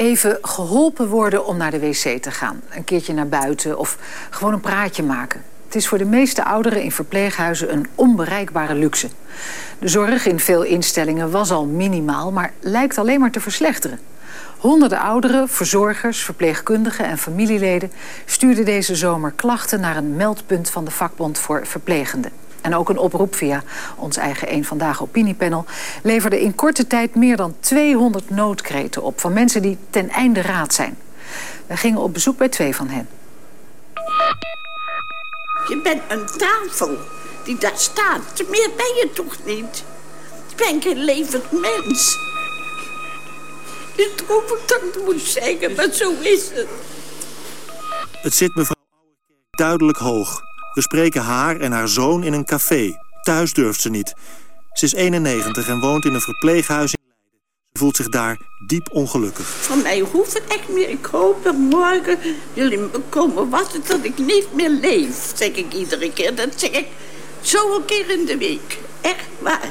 Even geholpen worden om naar de wc te gaan. Een keertje naar buiten of gewoon een praatje maken. Het is voor de meeste ouderen in verpleeghuizen een onbereikbare luxe. De zorg in veel instellingen was al minimaal, maar lijkt alleen maar te verslechteren. Honderden ouderen, verzorgers, verpleegkundigen en familieleden... stuurden deze zomer klachten naar een meldpunt van de vakbond voor verplegenden. En ook een oproep via ons eigen Eén Vandaag opiniepanel... leverde in korte tijd meer dan 200 noodkreten op... van mensen die ten einde raad zijn. We gingen op bezoek bij twee van hen. Je bent een tafel die daar staat. Meer ben je toch niet? Je bent geen levend mens. Je droom dat ik moet zeggen, maar zo is het. Het zit mevrouw duidelijk hoog. We spreken haar en haar zoon in een café. Thuis durft ze niet. Ze is 91 en woont in een verpleeghuis in Leiden. Ze voelt zich daar diep ongelukkig. Van mij hoeft het echt meer. Ik hoop dat morgen jullie me komen wachten dat ik niet meer leef. Zeg ik iedere keer. Dat zeg ik zo een keer in de week. Echt waar.